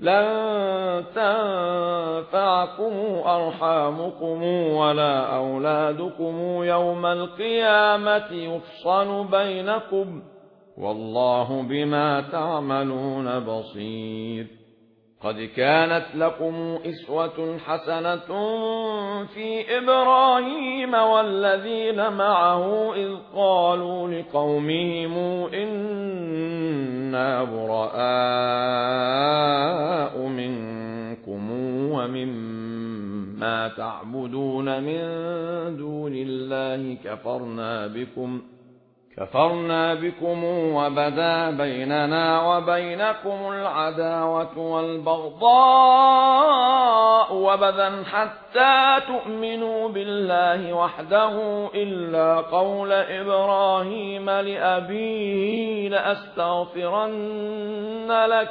لن تنفعكم أرحامكم ولا أولادكم يوم القيامة يفصل بينكم والله بما تعملون بصير. قد كانت لكم إسوة حسنة في إبراهيم والذين معه إذ قالوا لقومهم إنا براء ومما تعبدون من دون الله كفرنا بكم كفرنا بكم وبدا بيننا وبينكم العداوة والبغضاء وبدا حتى تؤمنوا بالله وحده إلا قول إبراهيم لأبيه لأستغفرن لك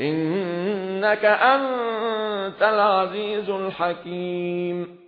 إنك أنت العزيز الحكيم.